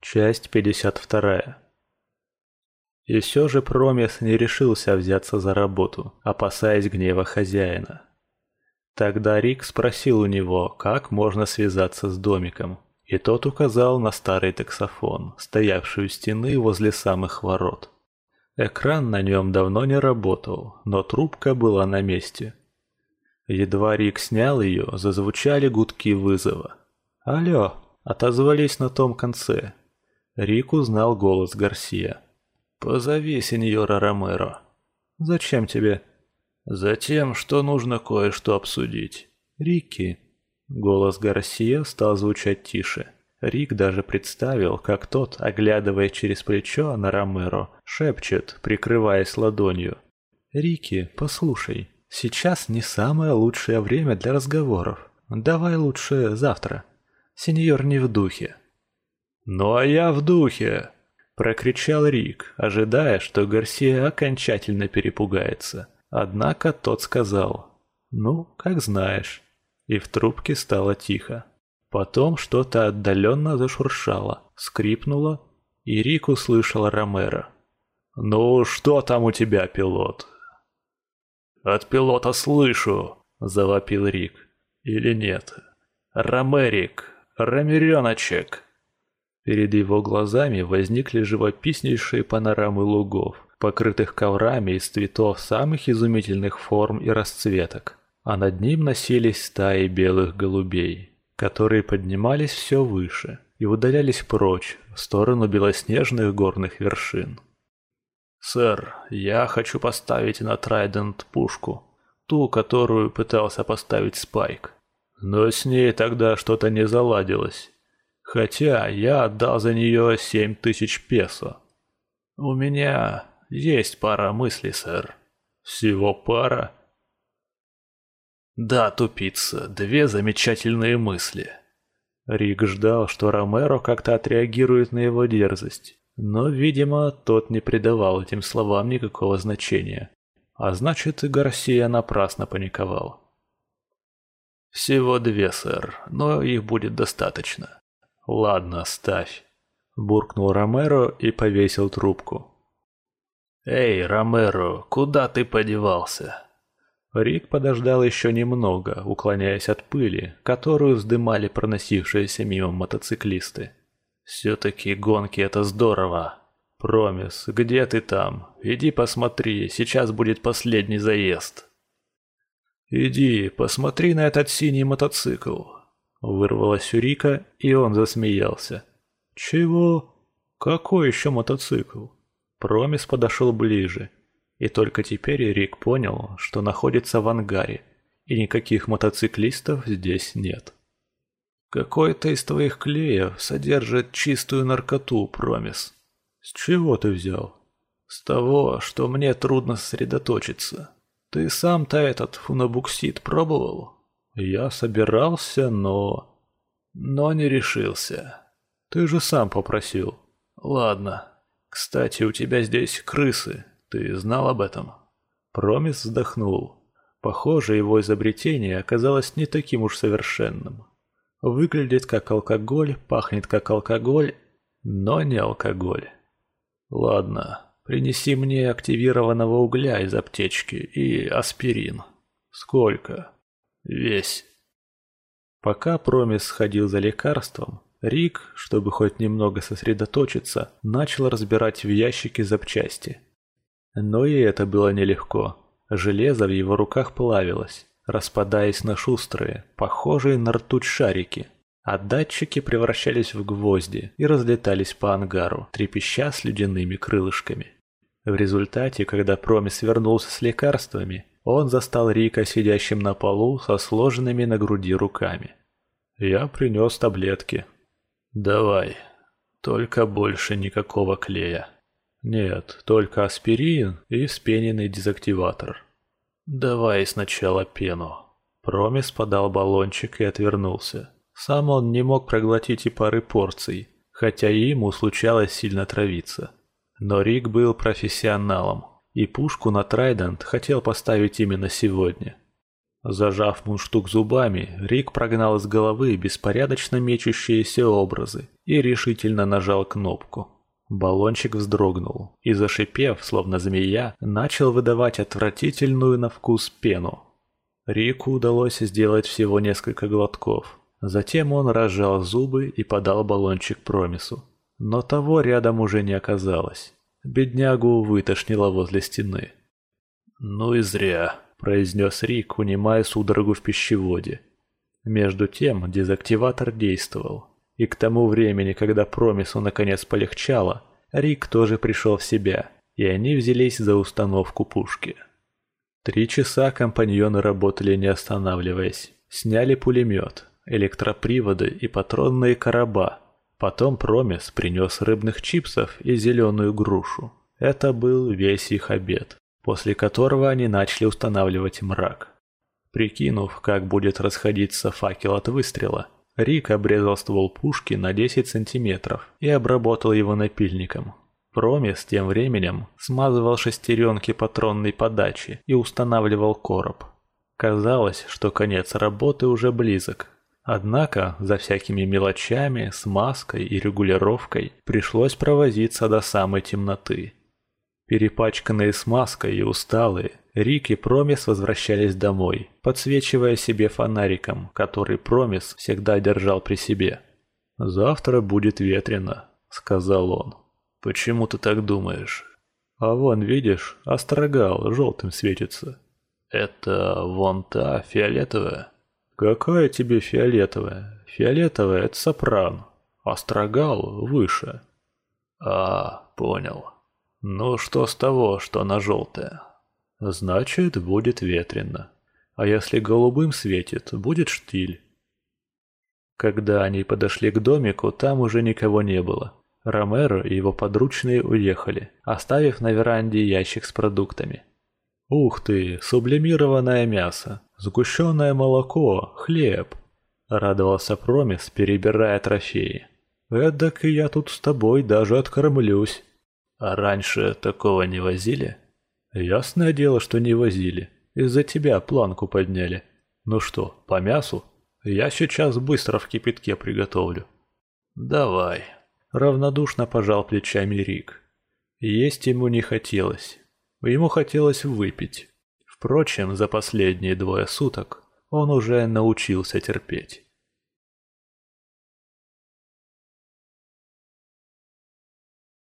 Часть 52. И все же Промес не решился взяться за работу, опасаясь гнева хозяина. Тогда Рик спросил у него, как можно связаться с домиком, и тот указал на старый таксофон, стоявший у стены возле самых ворот. Экран на нем давно не работал, но трубка была на месте. Едва Рик снял ее, зазвучали гудки вызова. «Алло!» – отозвались на том конце, Рик узнал голос Гарсия. «Позови сеньора Ромеро». «Зачем тебе?» «Затем, что нужно кое-что обсудить». «Рикки». Голос Гарсия стал звучать тише. Рик даже представил, как тот, оглядывая через плечо на Ромеро, шепчет, прикрываясь ладонью. «Рики, послушай, сейчас не самое лучшее время для разговоров. Давай лучше завтра. Сеньор не в духе». «Ну а я в духе!» – прокричал Рик, ожидая, что Гарсия окончательно перепугается. Однако тот сказал «Ну, как знаешь». И в трубке стало тихо. Потом что-то отдаленно зашуршало, скрипнуло, и Рик услышал Ромеро. «Ну, что там у тебя, пилот?» «От пилота слышу», – завопил Рик. «Или нет?» «Ромерик, Ромереночек». Перед его глазами возникли живописнейшие панорамы лугов, покрытых коврами из цветов самых изумительных форм и расцветок, а над ним носились стаи белых голубей, которые поднимались все выше и удалялись прочь в сторону белоснежных горных вершин. «Сэр, я хочу поставить на Трайдент пушку, ту, которую пытался поставить Спайк. Но с ней тогда что-то не заладилось». Хотя я отдал за нее семь тысяч песо. У меня есть пара мыслей, сэр. Всего пара? Да, тупица, две замечательные мысли. Рик ждал, что Ромеро как-то отреагирует на его дерзость, но, видимо, тот не придавал этим словам никакого значения. А значит, и Гарсия напрасно паниковал. «Всего две, сэр, но их будет достаточно. «Ладно, ставь», – буркнул Ромеро и повесил трубку. «Эй, Ромеро, куда ты подевался?» Рик подождал еще немного, уклоняясь от пыли, которую вздымали проносившиеся мимо мотоциклисты. «Все-таки гонки – это здорово. Промис, где ты там? Иди посмотри, сейчас будет последний заезд». «Иди, посмотри на этот синий мотоцикл. Вырвалось у Рика, и он засмеялся. «Чего? Какой еще мотоцикл?» Промис подошел ближе, и только теперь Рик понял, что находится в ангаре, и никаких мотоциклистов здесь нет. «Какой-то из твоих клеев содержит чистую наркоту, Промис. С чего ты взял?» «С того, что мне трудно сосредоточиться. Ты сам-то этот фунобуксид пробовал?» Я собирался, но... Но не решился. Ты же сам попросил. Ладно. Кстати, у тебя здесь крысы. Ты знал об этом? Промис вздохнул. Похоже, его изобретение оказалось не таким уж совершенным. Выглядит как алкоголь, пахнет как алкоголь, но не алкоголь. Ладно, принеси мне активированного угля из аптечки и аспирин. Сколько? Весь. Пока Промис сходил за лекарством, Рик, чтобы хоть немного сосредоточиться, начал разбирать в ящике запчасти. Но и это было нелегко. Железо в его руках плавилось, распадаясь на шустрые, похожие на ртуть шарики, а датчики превращались в гвозди и разлетались по ангару, трепеща с ледяными крылышками. В результате, когда Промис вернулся с лекарствами, он застал Рика сидящим на полу со сложенными на груди руками. «Я принес таблетки». «Давай. Только больше никакого клея». «Нет, только аспирин и вспененный дезактиватор». «Давай сначала пену». Промис подал баллончик и отвернулся. Сам он не мог проглотить и пары порций, хотя и ему случалось сильно травиться. Но Рик был профессионалом, и пушку на Трайдент хотел поставить именно сегодня. Зажав мундштук зубами, Рик прогнал из головы беспорядочно мечущиеся образы и решительно нажал кнопку. Баллончик вздрогнул и, зашипев, словно змея, начал выдавать отвратительную на вкус пену. Рику удалось сделать всего несколько глотков. Затем он разжал зубы и подал баллончик Промису. Но того рядом уже не оказалось. Беднягу вытошнило возле стены. «Ну и зря», – произнес Рик, унимая судорогу в пищеводе. Между тем дезактиватор действовал. И к тому времени, когда Промису наконец полегчало, Рик тоже пришел в себя, и они взялись за установку пушки. Три часа компаньоны работали не останавливаясь. Сняли пулемет, электроприводы и патронные короба, Потом Промис принес рыбных чипсов и зеленую грушу. Это был весь их обед, после которого они начали устанавливать мрак. Прикинув, как будет расходиться факел от выстрела, Рик обрезал ствол пушки на 10 сантиметров и обработал его напильником. Промис тем временем смазывал шестеренки патронной подачи и устанавливал короб. Казалось, что конец работы уже близок, Однако за всякими мелочами, смазкой и регулировкой пришлось провозиться до самой темноты. Перепачканные смазкой и усталые, Рик и Промис возвращались домой, подсвечивая себе фонариком, который Промис всегда держал при себе. «Завтра будет ветрено», — сказал он. «Почему ты так думаешь?» «А вон, видишь, острогал желтым светится». «Это вон та фиолетовая?» «Какая тебе фиолетовая? Фиолетовая — это сопран, а строгал выше». «А, понял. Ну что с того, что она желтая?» «Значит, будет ветрено. А если голубым светит, будет штиль». Когда они подошли к домику, там уже никого не было. Ромеро и его подручные уехали, оставив на веранде ящик с продуктами. «Ух ты, сублимированное мясо! Сгущенное молоко, хлеб. Радовался Промис, перебирая трофеи. Эдак и я тут с тобой даже откормлюсь. А раньше такого не возили? Ясное дело, что не возили. Из-за тебя планку подняли. Ну что, по мясу? Я сейчас быстро в кипятке приготовлю. Давай. Равнодушно пожал плечами Рик. Есть ему не хотелось. Ему хотелось выпить. Впрочем, за последние двое суток он уже научился терпеть.